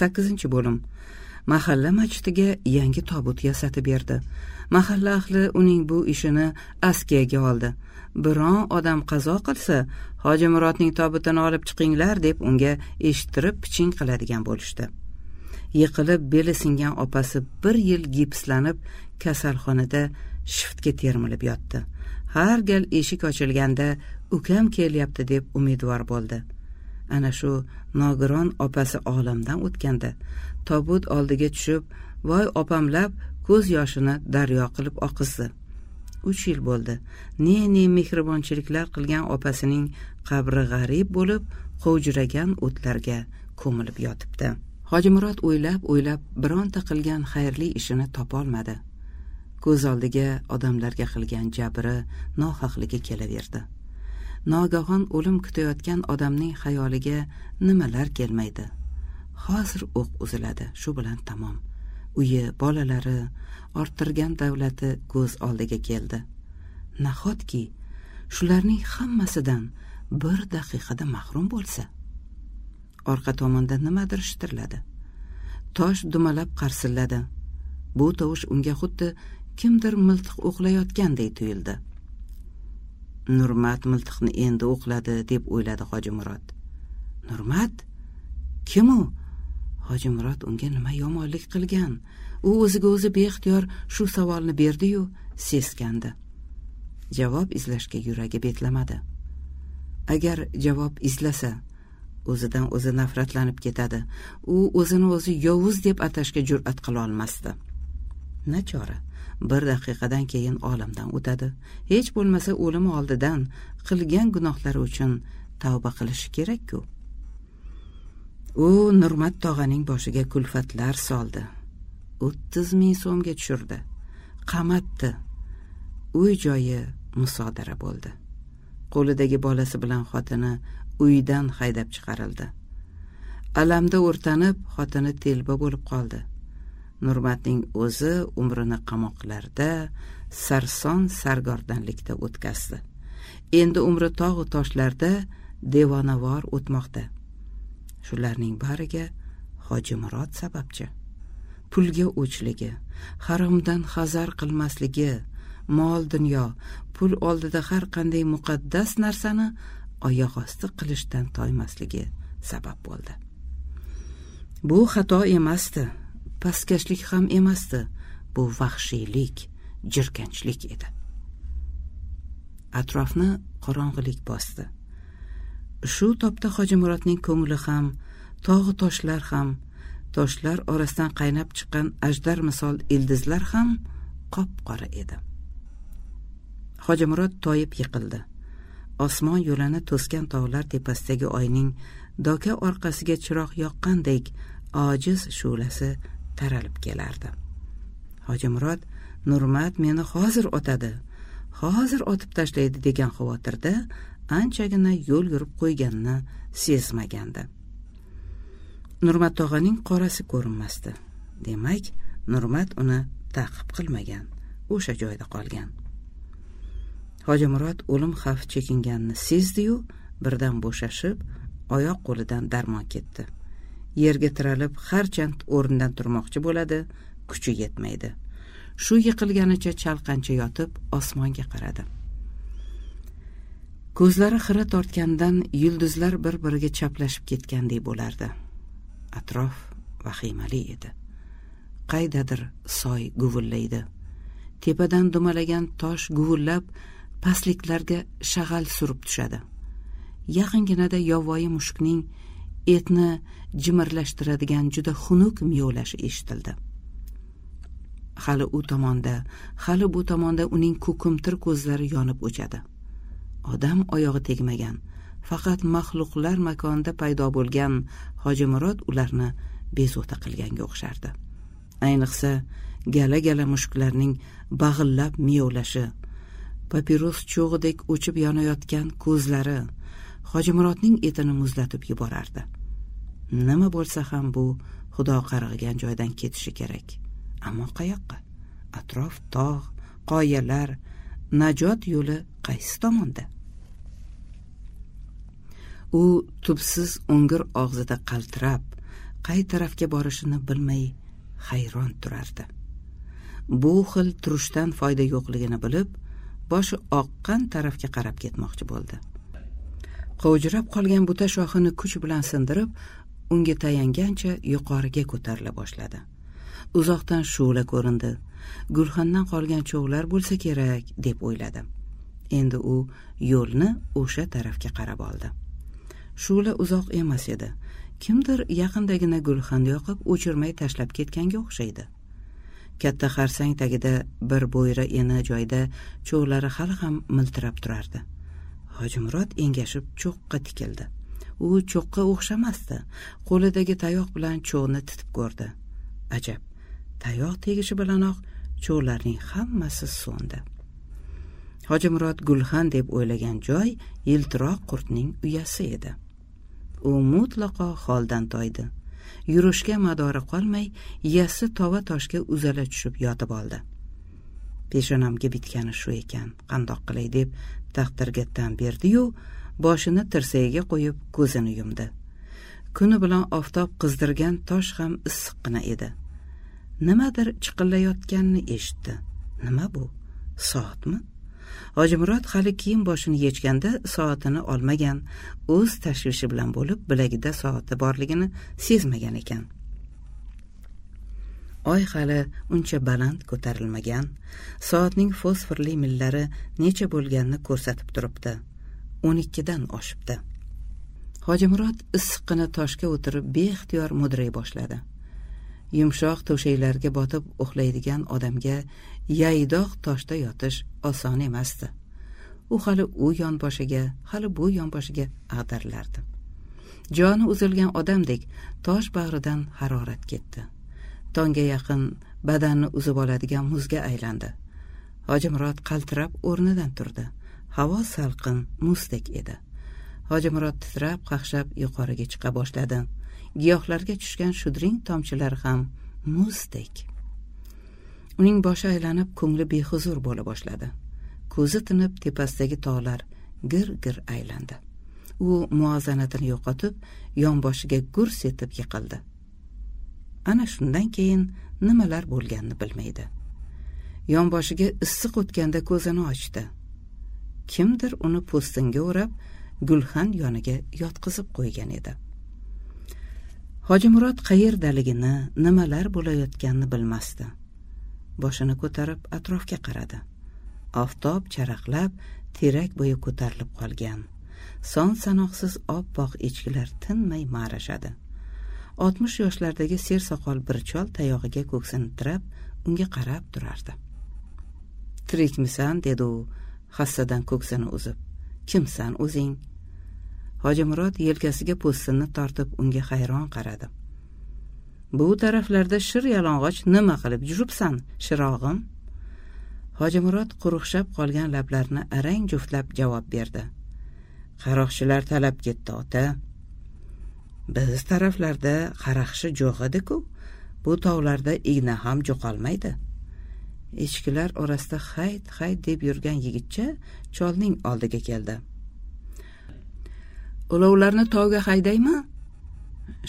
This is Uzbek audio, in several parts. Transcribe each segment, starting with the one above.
sakkizinchi bo'lim mahalla machitiga yangi tobut yasatib berdi. Mahalla ahli uning bu ishini askiyaga oldi. Biron odam qazo qilsa hoji murodning tobutini olib chiqinglar deb unga eshittirib piching qiladigan bo'lishdi. Yiqilib beli singan opasi bir yil gipslanib kasalxonada shiftga termilib yotdi. Har gal eshik ochilganda ukam kelyapti deb umidvor bo'ldi. Ana shu nogiron opasi olamdan o'tganda tobut oldiga tushib voy opamlab ko'z yoshini daryo qilib oqizdi. Uch yil bo'ldi. Ne ne mehribonchiliklar qilgan opasining qabri g'arib bo'lib qovjiragan o'tlarga ko'milib yotibdi. Hojimurod o'ylab o'ylab bironta qilgan xayrli ishini topolmadi ko'z oldiga odamlarga qilgan jabri nohaqligi kelaverdi. Nogahon o'lim kutayotgan odamning xayoliga nimalar kelmaydi? Hozir o'q uziladi shu bilan tamom. Uyi bolalari orttirgan davlati ko'z oldiga keldi. Nahotki shularning hammasidan bir daqiqada mahrum bo'lsa? Orqa tomonda nimadir shitirladi. Tosh dumalab qarsilladi. Bu tovush unga xuddi kimdir miltiq o'qlayotganday tuyuldi. Nurmat miltiqni endi o'qladi deb o'yladi hoji murod. Nurmat? Kim u? Hoji murod unga nima yomonlik qilgan? U o'ziga o'zi beixtiyor shu savolni berdiyu seskandi. Javob izlashga yuragi betlamadi. Agar javob izlasa o'zidan o'zi nafratlanib ketadi. U o'zini o'zi yovuz deb atashga jur'at qila olmasdi. Nachora? Bir daqiqadan keyin olamdan o'tadi. Hech bo'lmasa o'limi oldidan qilgan gunohlari uchun tavba qilishi kerak-ku. U nurmat tog'aning boshiga kulfatlar soldi. O'ttiz ming so'mga tushirdi. Qamatdi. Uy joyi musodara bo'ldi. Qo'lidagi bolasi bilan xotini uydan haydab chiqarildi. Alamda o'rtanib xotini telba bo'lib qoldi. Nurmatning o'zi umrini qamoqlarda sarson sargardonlikda o'tkazdi. Endi umri tog'u toshlarda devonavor o'tmoqda. Shularning bariga hoji murod sababchi. Pulga o'chligi haromdan hazar qilmasligi mol dunyo pul oldida har qanday muqaddas narsani oyoq osti qilishdan toymasligi sabab bo'ldi. Bu xato emasdi. Pastkashlik ham emasdi. Bu vahshiylik jirkanchlik edi. Atrofni qorong'ilik bosdi. Shu topda hojimurodning ko'ngli ham tog'u toshlar ham toshlar orasidan qaynab chiqqan ajdar misol ildizlar ham qop qora edi. Hojimurod toyib yiqildi. Osmon yo'lini to'sgan tog'lar tepasidagi oyning doka orqasiga chiroq yoqqandek ojiz shu'lasi taralib kelardi. Hojimurod nurmat meni hozir otadi hozir otib tashlaydi degan xavotirda anchagina yo'l yurib qo'yganini sezmagandi. Nurmat tog'aning qorasi ko'rinmasdi. Demak nurmat uni ta'qib qilmagan o'sha joyda qolgan. Hoji murod o'lim xavfi chekinganini sezdiyu birdan bo'shashib oyoq qo'lidan darmon ketdi. Yerga tiralib harchand o'rnidan turmoqchi bo'ladi kuchi yetmaydi. Shu yiqilganicha chalqancha yotib osmonga qaradi. Ko'zlari xira tortgandan yulduzlar bir biriga chaplashib ketgandek bo'lardi. Atrof vahimali edi. Qaydadir soy guvillaydi tepadan dumalagan tosh guvillab pastliklarga shag'al surib tushadi. Yaqinginada yovvoyi mushukning etni jimirlashtiradigan juda xunuk miyovlashi eshitildi. Hali u tomonda hali bu tomonda uning ko'kimtir ko'zlari yonib o'chadi. Odam oyog'i tegmagan faqat maxluqlar makonida paydo bo'lgan hojimurod ularni bezovta qilganga o'xshardi. Ayniqsa gala gala mushuklarning bag'illab miyovlashi papiros cho'g'idek o'chib yonayotgan ko'zlari hojimurodning etini muzlatib yuborardi. Nima bo'lsa ham bu xudo qarg'igan joydan ketishi kerak. Ammo qayoqqa? Atrof tog' qoyalar najot yo'li qaysi tomonda? U tubsiz o'ngir og'zida qaltirab qay tarafga borishini bilmay hayron turardi. Bu xil turishdan foyda yo'qligini bilib boshi oqqan tarafga qarab ketmoqchi bo'ldi. Qovjirab qolgan buta shoxini kuch bilan sindirib unga tayangancha yuqoriga ko'tarila boshladi. Uzoqdan shu'la ko'rindi. Gulxandan qolgan cho'g'lar bo'lsa kerak deb o'yladi. Endi u yo'lni o'sha tarafga qarab oldi. Shu'la uzoq emas edi. Kimdir yaqindagina gulxan yoqib o'chirmay tashlab ketganga o'xshaydi. Katta xarsang tagida bir bo'yra eni joyda cho'g'lari hali ham miltirab turardi. Hojimurod engashib cho'qqa tikildi. U cho'qqa o'xshamasdi. Qo'lidagi tayoq bilan cho'g'ni titib ko'rdi. Ajab tayoq tegishi bilanoq cho'g'larning hammasi so'ndi. Hojimurod gulxan deb o'ylagan joy yiltiroq qurtning uyasi edi. U mutlaqo holdan toydi. Yurishga madori qolmay yassi tova toshga uzala tushib yotib oldi. Peshonamga bitgani shu ekan. Qandoq qilay deb taqdirga tan berdiyu boshini tirsagiga qo'yib ko'zini yumdi. Kuni bilan oftob qizdirgan tosh ham issiqqina edi. Nimadir chiqillayotganini eshitdi. Nima bu? Soatmi? Hojimurod hali kiyim boshini yechganda soatini olmagan o'z tashvishi bilan bo'lib bilagida soati borligini sezmagan ekan. Oy hali uncha baland ko'tarilmagan. Soatning fosforli millari necha bo'lganini ko'rsatib turibdi. O'n ikkidan oshibdi. Hojimurod issiqqina toshga o'tirib beixtiyor mudray boshladi. Yumshoq to'shaklarga botib uxlaydigan odamga yaydoq toshda yotish oson emasdi. U hali u yonboshiga hali bu yonboshiga ag'darilardi joni uzilgan odamdek tosh bag'ridan harorat ketdi. Tongga yaqin badanni uzib oladigan muzga aylandi. Hojimurod qaltirab o'rnidan turdi. Havo salqin muzdek edi. Hojimurod titrab qaqshab yuqoriga chiqa boshladi. Giyohlarga tushgan shudring tomchilari ham muzdek. Uning boshi aylanib ko'ngli behuzur bo'la boshladi. Ko'zi tinib tepasidagi tog'lar gir gir aylandi. U muvozanatini yo'qotib yonboshiga gurs etib yiqildi. Ana shundan keyin nimalar bo'lganini bilmaydi. Yonboshiga issiq o'tganda ko'zini ochdi. Kimdir uni po'stinga o'rab gulxan yoniga yotqizib qo'ygan edi. Hojimurod qayerdaligini nimalar bo'layotganini bilmasdi. Boshini ko'tarib atrofga qaradi. Oftob charaqlab terak bo'yi ko'tarilib qolgan. Son sanoqsiz oppoq echkilar tinmay ma'rashadi. Oltmish yoshlardagi ser soqol bir chol tayog'iga ko'ksini tirab unga qarab turardi. Tirikmisan dedi u hassadan ko'ksini uzib. Kimsan o'zing? Hojimurod yelkasiga po'stinni tortib unga hayron qaradi. Bu taraflarda shir yalang'och nima qilib yuribsan shirog'im? Hojimurod quruqshab qolgan lablarini arang juftlab javob berdi. Qaroqchilar talab ketdi ota. Biz taraflarda qaraqishi jo'q edi-ku. Bu tog'larda igna ham jo'qolmaydi. Echkilar orasida hayt hayt deb yurgan yigitcha cholning oldiga keldi. Ulovlarni tovga haydaymi?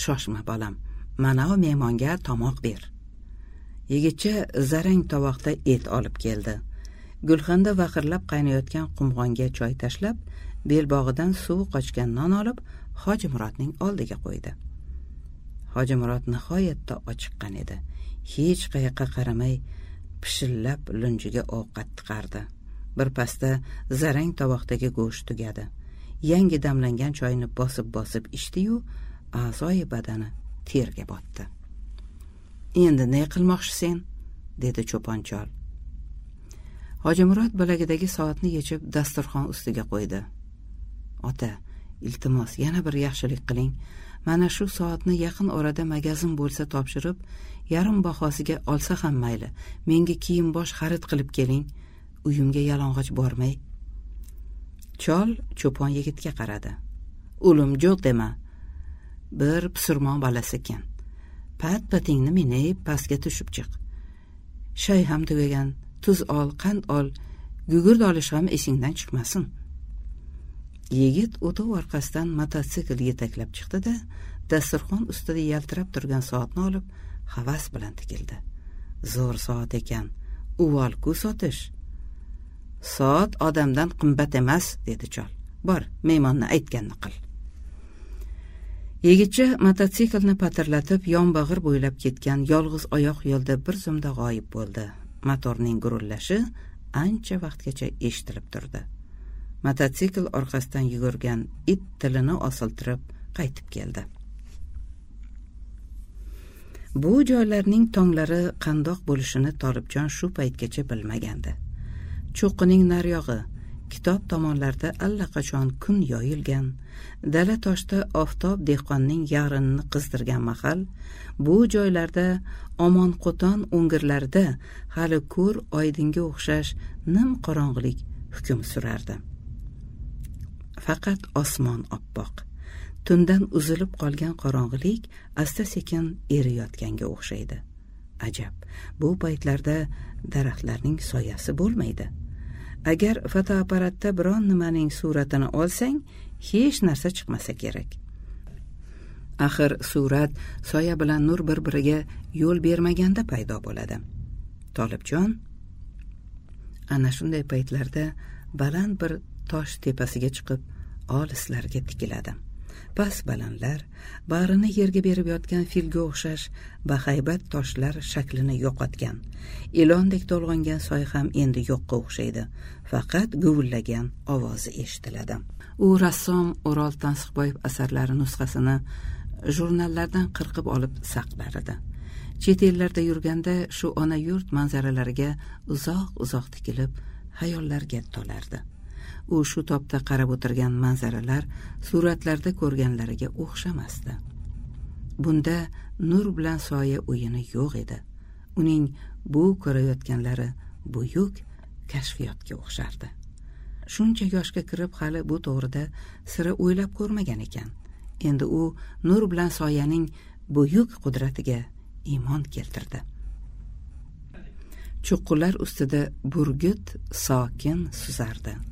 Shoshma bolam. Mana mehmonga tomoq ber. Yigitcha zarang tovoqda et olib keldi. Gulxanda vaqirlab qaynayotgan qumg'onga choy tashlab belbog'idan suvi qochgan non olib hojimurodning oldiga qo'ydi. Hojimurod nihoyatda ochiqqan edi. Hech qayoqqa qaramay pishillab lunjiga ovqat tiqardi. Birpasda zarang tovoqdagi go'sht tugadi. Yangi damlangan choyni bosib bosib ichdiyu a'zoyi badani terga botdi. Endi ne qilmoqchisen dedi cho'pon chol hojimurod bilagidagi soatni yechib dasturxon ustiga qo'ydi. Ota iltimos yana bir yaxshilik qiling. Mana shu soatni yaqin orada magazin bo'lsa topshirib yarim bahosiga olsa ham mayli. Menga kiyim bosh xarid qilib keling. Uyimga yalang'och bormay. Chol cho'pon yigitga qaradi. O'lim jo'q dema. Bir pisurmon balasi ekan. Pat patingni minib pastga tushib chiq. Shay ham tugagan. Tuz ol qand ol. Gugurt olish ham esingdan chiqmasin. Yigit o'tov orqasidan mototsikl yetaklab chiqdi da dasturxon ustida yaltirab turgan soatni olib havas bilan tikildi. Zo'r soat ekan uvolku sotish. Soat odamdan qimmat emas dedi chol. Bor mehmonni aytganini qil. Yigitcha mototsiklni patirlatib yonbag'ir bo'ylab ketgan yolg'iz oyoq yo'lda bir zumda g'oyib bo'ldi. Motorning gurullashi ancha vaqtgacha eshitilib turdi. Mototsikl orqasidan yugurgan it tilini osiltirib qaytib keldi. Bu joylarning tonglari qandoq bo'lishini tolibjon shu paytgacha bilmagandi. Cho'qqining naryog'i kitob tomonlarda allaqachon kun yoyilgan dala toshda oftob dehqonning yag'rinini qizdirgan mahal bu joylarda omon qo'ton o'ngirlarida hali ko'r oydinga o'xshash nim qorong'ilik hukm surardi. Faqat osmon oppoq. Tundan uzilib qolgan qorong'ilik asta sekin eriyotganga o'xshaydi. Ajab bu paytlarda daraxtlarning soyasi bo'lmaydi. Agar fotoapparatda biron nimaning suratini olsang hech narsa chiqmasa kerak. Axir surat soya bilan nur bir biriga yo'l bermaganda paydo bo'ladi. Tolibjon ana shunday paytlarda baland bir tosh tepasiga chiqib olislarga tikiladi past balandlar bag'rini yerga berib yotgan filga o'xshash bahaybat toshlar shaklini yo'qotgan. Ilondek to'lg'angan soy ham endi yo'qqa o'xshaydi. Faqat guvillagan ovozi eshitiladi u rassom o'rol tansiqboyev asarlari nusxasini jurnallardan qirqib olib saqlar edi chet ellarda yurganda shu ona yurt manzaralariga uzoq uzoq tikilib xayollarga tolardi. U shu topda qarab o'tirgan manzaralar suratlarda ko'rganlariga o'xshamasdi. Bunda nur bilan soya o'yini yo'q edi. Uning bu ko'rayotganlari buyuk kashfiyotga o'xshardi. Shuncha yoshga kirib hali bu to'g'rida sira o'ylab ko'rmagan ekan. Endi u nur bilan soyaning buyuk qudratiga iymon keltirdi. Cho'qqilar ustida burgut sokin suzardi.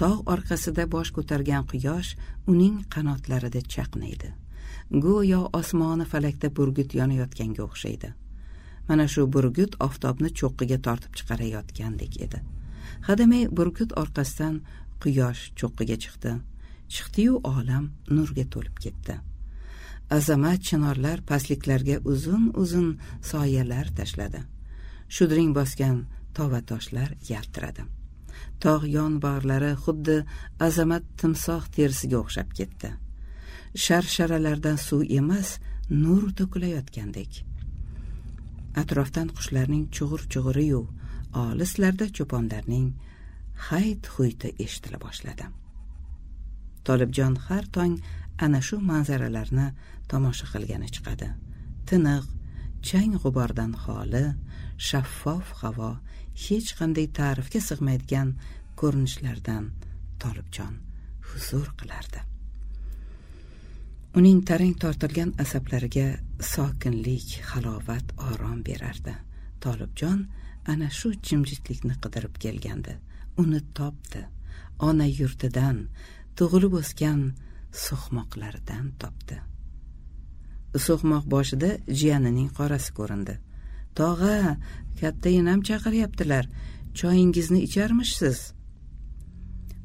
Tog' orqasida bosh ko'targan quyosh uning qanotlarida chaqnaydi. Go'yo osmoni falakda burgut yonayotganga o'xshaydi. Mana shu burgut oftobni cho'qqiga tortib chiqarayotgandek edi. Hademay burgut orqasidan quyosh cho'qqiga chiqdi. Chiqdiyu olam nurga to'lib ketdi. Azamat chinorlar pastliklarga uzun uzun soyalar tashladi. Shudring bosgan tova toshlar yaltiradi. Tog' yonbog'lari xuddi azamat timsoh terisiga o'xshab ketdi. Sharsharalardan suv emas nur to'kilayotgandek. Atrofdan qushlarning chug'ur chug'uriyu olislarda cho'ponlarning hayt huyti eshitila boshladi. Tolibjon har tong ana shu manzaralarni tomosha qilgani chiqadi. Tiniq chang g'ubordan xoli shaffof havo hech qanday ta'rifga sig'maydigan ko'rinishlardan tolibjon huzur qilardi. Uning tarang tortilgan asablariga sokinlik halovat orom berardi. Tolibjon ana shu jimjitlikni qidirib kelgandi. Uni topdi. Ona yurtidan tug'ilib o'sgan so'qmoqlaridan topdi. So'qmoq boshida jiyanining qorasi ko'rindi. Tog'a katta enam chaqiryaptilar. Choyingizni icharmishsiz.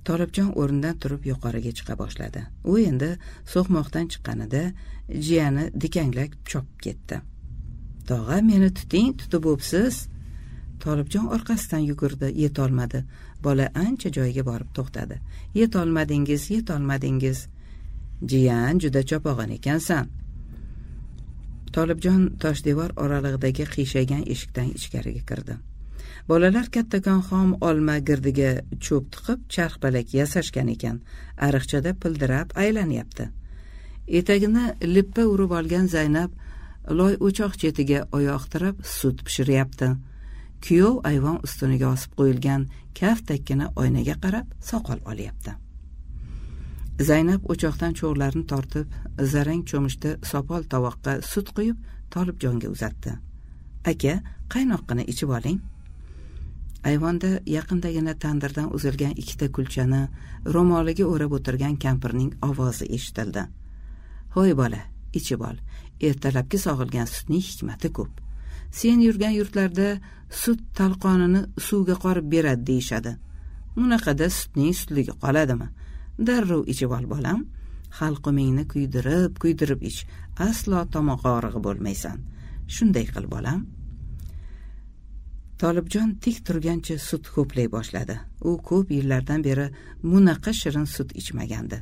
Tolibjon o'rnidan turib yuqoriga chiqa boshladi. U endi so'qmoqdan chiqqanida jiyani dikanglab chopib ketdi. Tog'a meni tuting tutib bo'psiz tolibjon orqasidan yugurdi yetolmadi. Bola ancha joyga borib to'xtadi. Yetolmadingiz yetolmadingiz. Jiyan juda chopag'on ekansan. Tolibjon toshdevor oralig'idagi qiyshaygan eshikdan ichkariga kirdi. Bolalar kattakon xom olma girdiga cho'p tiqib charxpalak yasashgan ekan. Ariqchada pildirab aylanyapti. Etagini lippa urib olgan zaynab loy o'choq chetiga oyoq tirab sut pishiryapti. Kuyov ayvon ustuniga osib qo'yilgan kaftakkina oynaga qarab soqol olyapti. Zaynab o'choqdan cho'g'larni tortib zarang cho'michda sopol tovoqqa sut quyib tolibjonga uzatdi. Aka qaynoqqina ichib oling. Ayvonda yaqindagina tandirdan uzilgan ikkita kulchani ro'moliga o'rab o'tirgan kampirning ovozi eshitildi. Ho'y bola ichib ol. Ertalabki sog'ilgan sutning hikmati ko'p. Sen yurgan yurtlarda sut talqonini suvga qorib beradi deyishadi. Unaqada sutning sutligi qoladimi? Darrov ichib ol bolam halqumingni kuydirib kuydirib ich aslo tomoq og'rig'i bo'lmaysan. Shunday qil bolam. Tolibjon tik turgancha sut ho'play boshladi. U ko'p yillardan beri bunaqa shirin sut ichmagandi.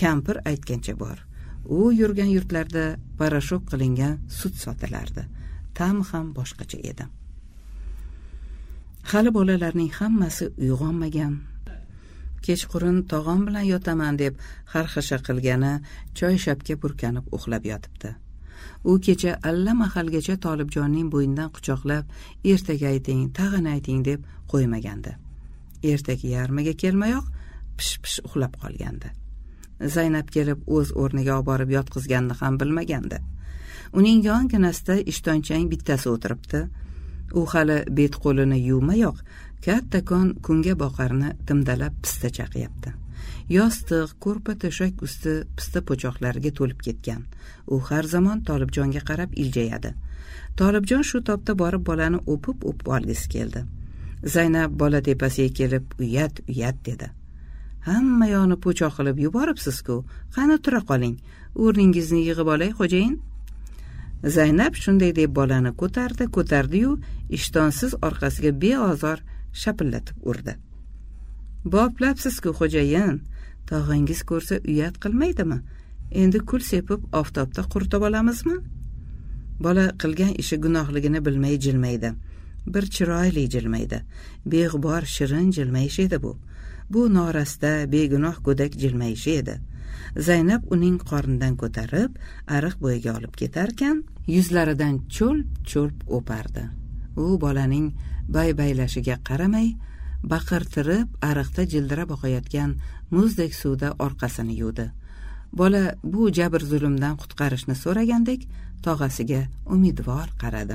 Kampir aytgancha bor. U yurgan yurtlarda parashok qilingan sut sotilardi. Ta'mi ham boshqacha edi. Hali bolalarning hammasi uyg'onmagan kechqurun tog'am bilan yotaman deb xarxasha qilgani choyshabga burkanib uxlab yotibdi. U kecha alla mahalgacha tolibjonning bo'ynidan quchoqlab ertaga ayting tag'in ayting deb qo'ymagandi. Ertaga yarmiga kelmayoq pish pish uxlab qolgandi. Zaynab kelib o'z o'rniga olib borib yotqizganini ham bilmagandi. Uning yonginasida ishtonchang bittasi o'tiribdi. U hali bet qo'lini yuvmayoq kattakon kunga boqarni timdalab pista chaqyapti yostiq ko'rpa to'shak usti pista po'choqlariga to'lib ketgan. U har zamon tolibjonga qarab iljayadi. Tolibjon shu topda borib bolani o'pib o'pib olgisi keldi. Zaynab bola tepasiga kelib uyat uyat dedi. Hamma yoqni po'choq qilib yuboribsiz-ku qani tura qoling. O'rningizni yig'ib olay xo'jayin. Zaynab shunday deb bolani ko'tardi ko'tardiyu ishtonsiz orqasiga beozor shapillatib urdi. Boplabsizku xo'jayin tog'angiz ko'rsa uyat qilmaydimi? Endi kul sepib oftobda quritib olamizmi? Bola qilgan ishi gunohligini bilmay jilmaydi. Bir chiroyli jilmaydi. Beg'ubor shirin jilmayish edi bu. Bu norasta begunoh go'dak jilmayishi edi. Zaynab uning qornidan ko'tarib ariq bo'yiga olib ketarkan yuzlaridan cho'lp cho'lp o'pardi. U bolaning baybaylashiga qaramay baqirtirib ariqda jildirab oqayotgan muzdek suvda orqasini yuvdi. Bola bu jabr zulmdan qutqarishni so'ragandek tog'asiga umidvor qaradi.